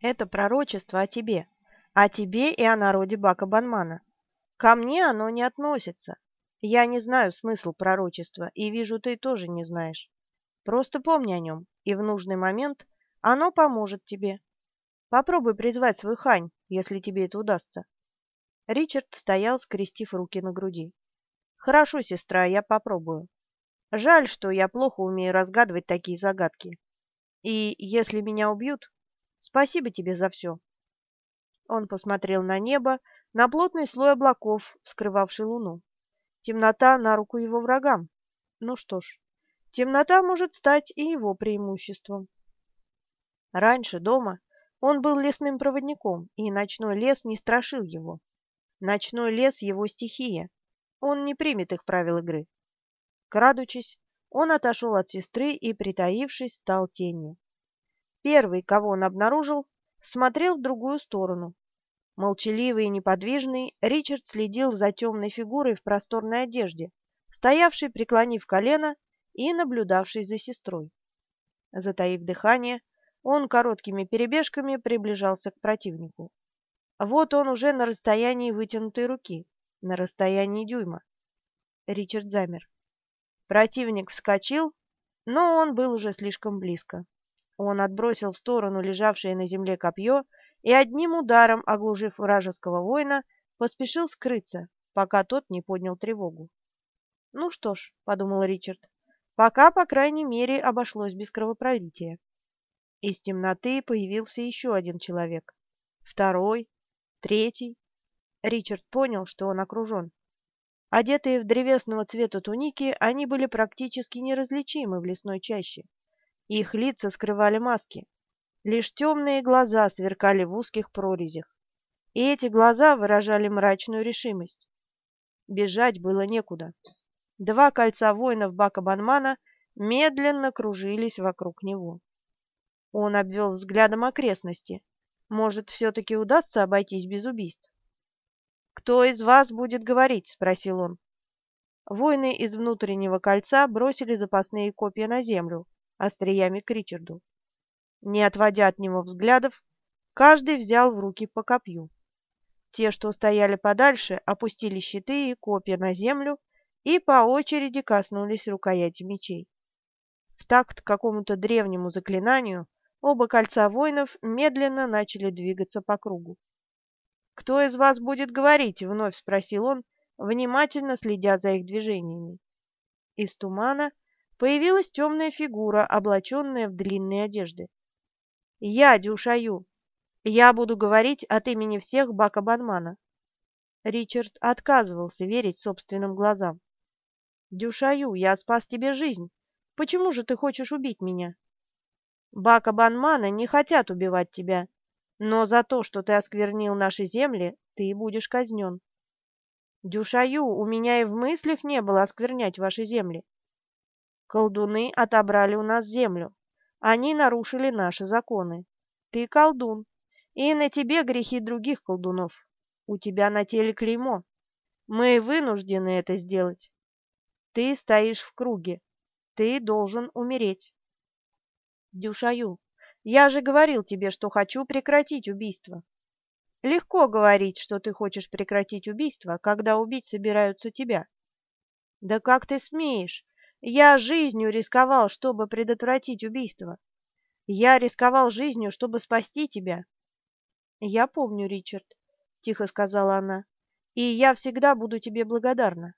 Это пророчество о тебе, о тебе и о народе Бака Банмана. Ко мне оно не относится. Я не знаю смысл пророчества, и вижу, ты тоже не знаешь. Просто помни о нем, и в нужный момент оно поможет тебе. Попробуй призвать свой хань, если тебе это удастся. Ричард стоял, скрестив руки на груди. «Хорошо, сестра, я попробую. Жаль, что я плохо умею разгадывать такие загадки. И если меня убьют, спасибо тебе за все». Он посмотрел на небо, на плотный слой облаков, скрывавший луну. Темнота на руку его врагам. Ну что ж, темнота может стать и его преимуществом. Раньше, дома, он был лесным проводником, и ночной лес не страшил его. Ночной лес — его стихия. Он не примет их правил игры. Крадучись, он отошел от сестры и, притаившись, стал тенью. Первый, кого он обнаружил, смотрел в другую сторону. Молчаливый и неподвижный, Ричард следил за темной фигурой в просторной одежде, стоявшей, преклонив колено, и наблюдавшей за сестрой. Затаив дыхание, он короткими перебежками приближался к противнику. Вот он уже на расстоянии вытянутой руки, на расстоянии дюйма. Ричард замер. Противник вскочил, но он был уже слишком близко. Он отбросил в сторону лежавшее на земле копье и одним ударом, оглушив вражеского воина, поспешил скрыться, пока тот не поднял тревогу. «Ну что ж», — подумал Ричард, — «пока, по крайней мере, обошлось без кровопролития». Из темноты появился еще один человек. Второй, Третий. Ричард понял, что он окружен. Одетые в древесного цвета туники, они были практически неразличимы в лесной чаще. Их лица скрывали маски. Лишь темные глаза сверкали в узких прорезях. И эти глаза выражали мрачную решимость. Бежать было некуда. Два кольца воинов Бака Банмана медленно кружились вокруг него. Он обвел взглядом окрестности. Может, все-таки удастся обойтись без убийств? «Кто из вас будет говорить?» — спросил он. Воины из внутреннего кольца бросили запасные копья на землю, остриями к Ричарду. Не отводя от него взглядов, каждый взял в руки по копью. Те, что стояли подальше, опустили щиты и копья на землю и по очереди коснулись рукояти мечей. В такт какому-то древнему заклинанию Оба кольца воинов медленно начали двигаться по кругу. «Кто из вас будет говорить?» — вновь спросил он, внимательно следя за их движениями. Из тумана появилась темная фигура, облаченная в длинные одежды. «Я Дюшаю. Я буду говорить от имени всех Бака Банмана». Ричард отказывался верить собственным глазам. «Дюшаю, я спас тебе жизнь. Почему же ты хочешь убить меня?» Бака Банмана не хотят убивать тебя, но за то, что ты осквернил наши земли, ты будешь казнен. Дюшаю, у меня и в мыслях не было осквернять ваши земли. Колдуны отобрали у нас землю. Они нарушили наши законы. Ты колдун, и на тебе грехи других колдунов. У тебя на теле клеймо. Мы вынуждены это сделать. Ты стоишь в круге. Ты должен умереть. Дюшаю, я же говорил тебе, что хочу прекратить убийство. Легко говорить, что ты хочешь прекратить убийство, когда убить собираются тебя. Да как ты смеешь? Я жизнью рисковал, чтобы предотвратить убийство. Я рисковал жизнью, чтобы спасти тебя. Я помню, Ричард, тихо сказала она, и я всегда буду тебе благодарна.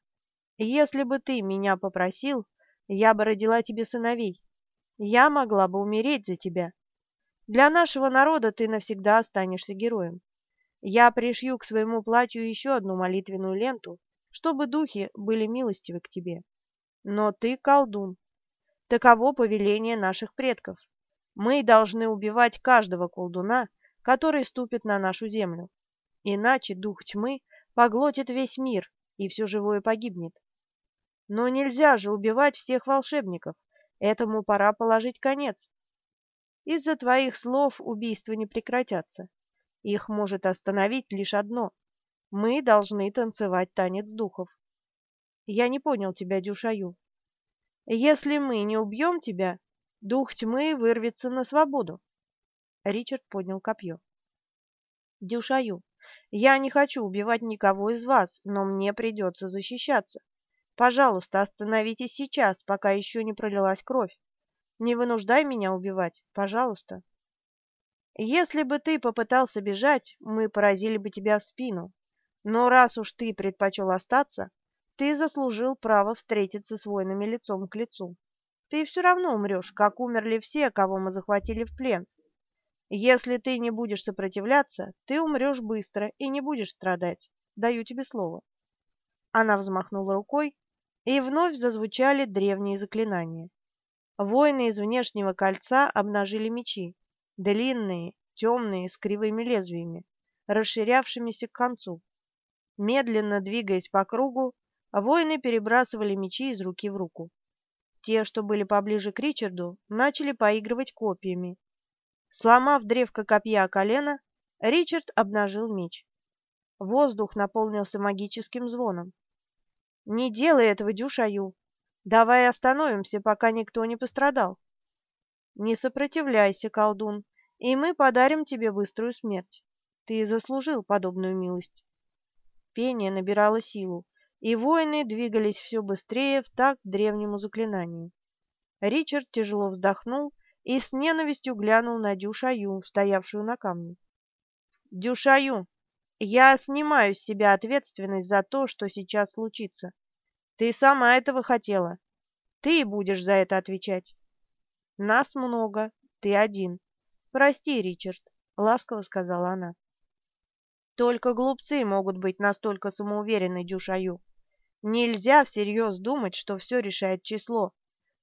Если бы ты меня попросил, я бы родила тебе сыновей. Я могла бы умереть за тебя. Для нашего народа ты навсегда останешься героем. Я пришью к своему платью еще одну молитвенную ленту, чтобы духи были милостивы к тебе. Но ты колдун. Таково повеление наших предков. Мы должны убивать каждого колдуна, который ступит на нашу землю. Иначе дух тьмы поглотит весь мир, и все живое погибнет. Но нельзя же убивать всех волшебников. Этому пора положить конец. Из-за твоих слов убийства не прекратятся. Их может остановить лишь одно. Мы должны танцевать танец духов. Я не понял тебя, Дюшаю. Если мы не убьем тебя, дух тьмы вырвется на свободу. Ричард поднял копье. Дюшаю, я не хочу убивать никого из вас, но мне придется защищаться. Пожалуйста, остановитесь сейчас, пока еще не пролилась кровь. Не вынуждай меня убивать, пожалуйста. Если бы ты попытался бежать, мы поразили бы тебя в спину. Но раз уж ты предпочел остаться, ты заслужил право встретиться с воинами лицом к лицу. Ты все равно умрешь, как умерли все, кого мы захватили в плен. Если ты не будешь сопротивляться, ты умрешь быстро и не будешь страдать. Даю тебе слово. Она взмахнула рукой, и вновь зазвучали древние заклинания. Воины из внешнего кольца обнажили мечи, длинные, темные, с кривыми лезвиями, расширявшимися к концу. Медленно двигаясь по кругу, воины перебрасывали мечи из руки в руку. Те, что были поближе к Ричарду, начали поигрывать копьями, Сломав древко копья о колено, Ричард обнажил меч. Воздух наполнился магическим звоном. «Не делай этого, Дюшаю! Давай остановимся, пока никто не пострадал!» «Не сопротивляйся, колдун, и мы подарим тебе быструю смерть. Ты заслужил подобную милость». Пение набирало силу, и воины двигались все быстрее в такт древнему заклинанию. Ричард тяжело вздохнул и с ненавистью глянул на Дюшаю, стоявшую на камне. «Дюшаю, я снимаю с себя ответственность за то, что сейчас случится. Ты сама этого хотела. Ты будешь за это отвечать. Нас много, ты один. Прости, Ричард», — ласково сказала она. «Только глупцы могут быть настолько самоуверенны, Дюшаю. Нельзя всерьез думать, что все решает число.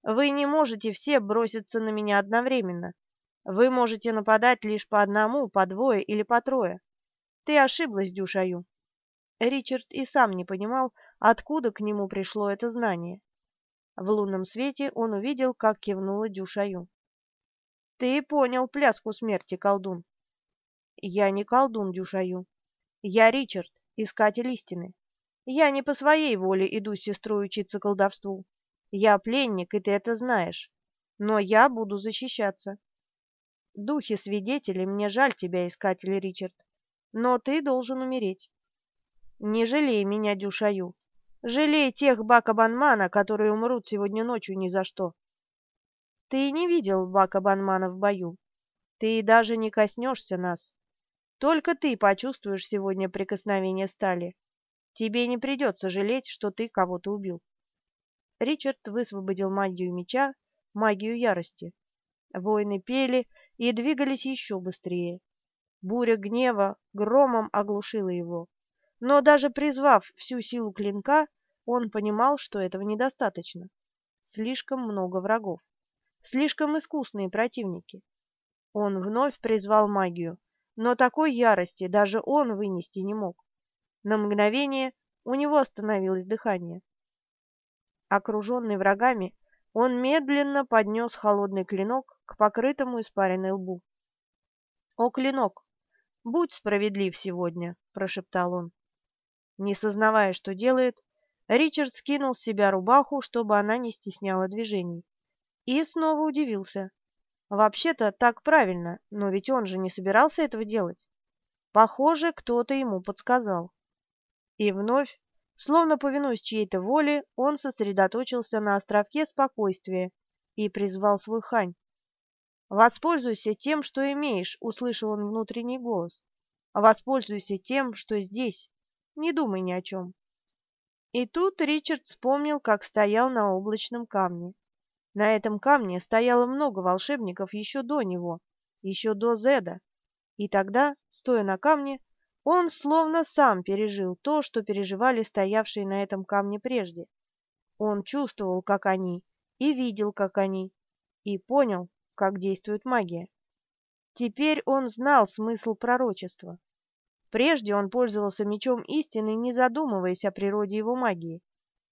Вы не можете все броситься на меня одновременно. Вы можете нападать лишь по одному, по двое или по трое. Ты ошиблась, Дюшаю. Ричард и сам не понимал, откуда к нему пришло это знание. В лунном свете он увидел, как кивнула Дюшаю. «Ты понял пляску смерти, колдун?» «Я не колдун, Дюшаю. Я Ричард, искатель истины. Я не по своей воле иду с сестрой учиться колдовству. Я пленник, и ты это знаешь. Но я буду защищаться. Духи-свидетели, мне жаль тебя, искатель Ричард, но ты должен умереть. Не жалей меня, Дюшаю. Жалей тех Бака-Банмана, которые умрут сегодня ночью ни за что. Ты не видел Бака-Банмана в бою. Ты даже не коснешься нас. Только ты почувствуешь сегодня прикосновение стали. Тебе не придется жалеть, что ты кого-то убил. Ричард высвободил магию меча, магию ярости. Воины пели и двигались еще быстрее. Буря гнева громом оглушила его. Но даже призвав всю силу клинка, он понимал, что этого недостаточно. Слишком много врагов. Слишком искусные противники. Он вновь призвал магию, но такой ярости даже он вынести не мог. На мгновение у него остановилось дыхание. Окруженный врагами, он медленно поднес холодный клинок к покрытому испаренной лбу. «О, клинок! Будь справедлив сегодня!» — прошептал он. Не сознавая, что делает, Ричард скинул с себя рубаху, чтобы она не стесняла движений, и снова удивился. Вообще-то так правильно, но ведь он же не собирался этого делать. Похоже, кто-то ему подсказал. И вновь Словно повинуясь чьей-то воле, он сосредоточился на островке спокойствия и призвал свой хань. «Воспользуйся тем, что имеешь», — услышал он внутренний голос. «Воспользуйся тем, что здесь. Не думай ни о чем». И тут Ричард вспомнил, как стоял на облачном камне. На этом камне стояло много волшебников еще до него, еще до Зеда. И тогда, стоя на камне, он словно сам пережил то, что переживали стоявшие на этом камне прежде. Он чувствовал, как они, и видел, как они, и понял, как действует магия. Теперь он знал смысл пророчества. Прежде он пользовался мечом истины, не задумываясь о природе его магии.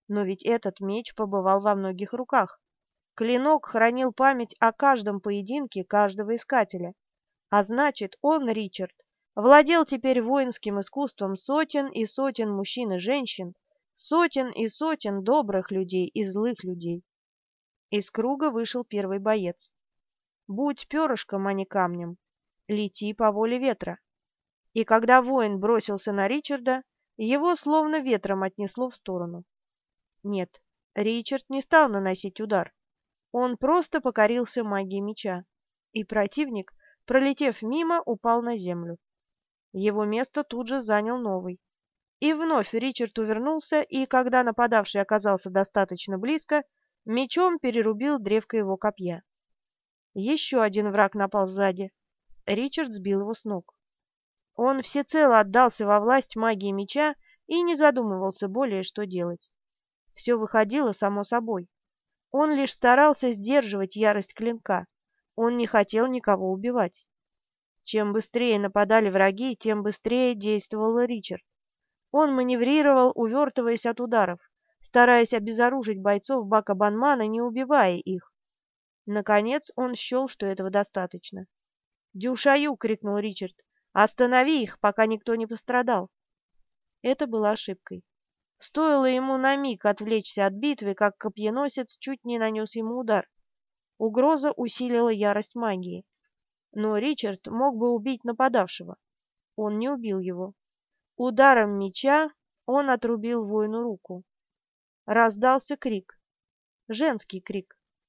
Но ведь этот меч побывал во многих руках. Клинок хранил память о каждом поединке каждого искателя. А значит, он, Ричард, владел теперь воинским искусством сотен и сотен мужчин и женщин, сотен и сотен добрых людей и злых людей. Из круга вышел первый боец. Будь перышком, а не камнем. лети по воле ветра. И когда воин бросился на Ричарда, его словно ветром отнесло в сторону. Нет, Ричард не стал наносить удар. Он просто покорился магии меча, и противник, пролетев мимо, упал на землю. Его место тут же занял новый. И вновь Ричард увернулся, и когда нападавший оказался достаточно близко, мечом перерубил древко его копья. Еще один враг напал сзади. Ричард сбил его с ног. Он всецело отдался во власть магии меча и не задумывался более, что делать. Все выходило само собой. Он лишь старался сдерживать ярость клинка. Он не хотел никого убивать. Чем быстрее нападали враги, тем быстрее действовал Ричард. Он маневрировал, увертываясь от ударов, стараясь обезоружить бойцов Бака Банмана, не убивая их. Наконец он счел, что этого достаточно. «Дюшаю!» — крикнул Ричард. «Останови их, пока никто не пострадал!» Это было ошибкой. Стоило ему на миг отвлечься от битвы, как копьеносец чуть не нанес ему удар. Угроза усилила ярость магии. Но Ричард мог бы убить нападавшего. Он не убил его. Ударом меча он отрубил воину руку. Раздался крик. Женский крик.